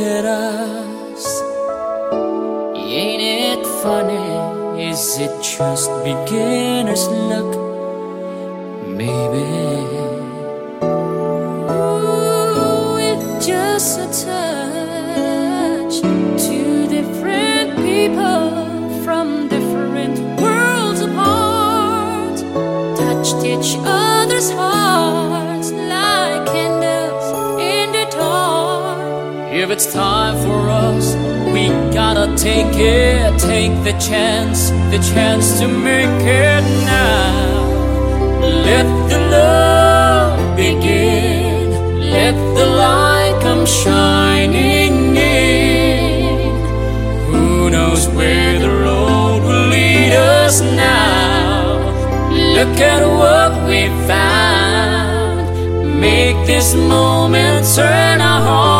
At us. Ain't it funny? Is it just beginner's luck? Maybe. Ooh, just a touch. Two different people from different worlds apart touched each other's hearts it's time for us, we gotta take it, take the chance, the chance to make it now. Let the love begin, let the light come shining in. Who knows where the road will lead us now? Look at what we found. Make this moment turn our hearts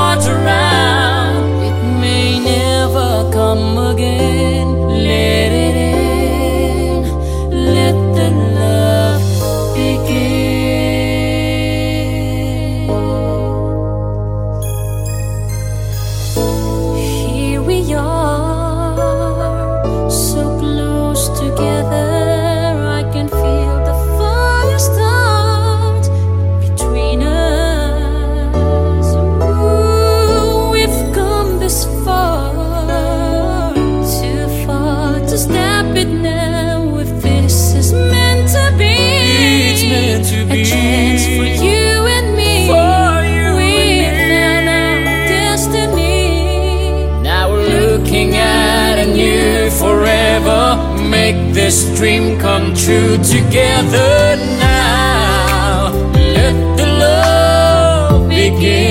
Make this dream come true together now. Let the love begin.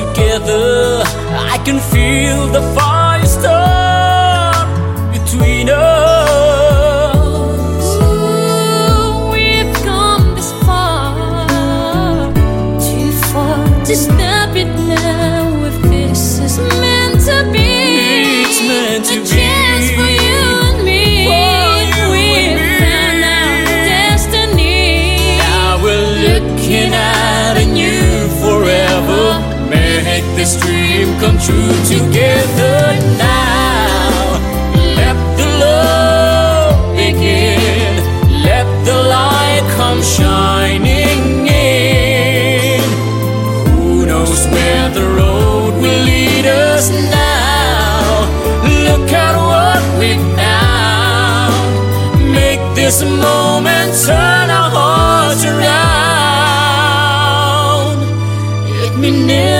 Together. I can feel the fire start between us. we've come this far, too far to stop true together now. Let the love begin. Let the light come shining in. Who knows where the road will lead us now? Look at what we found. Make this moment turn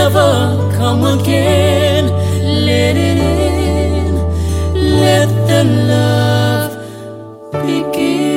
never come again. Let it in, let the love begin.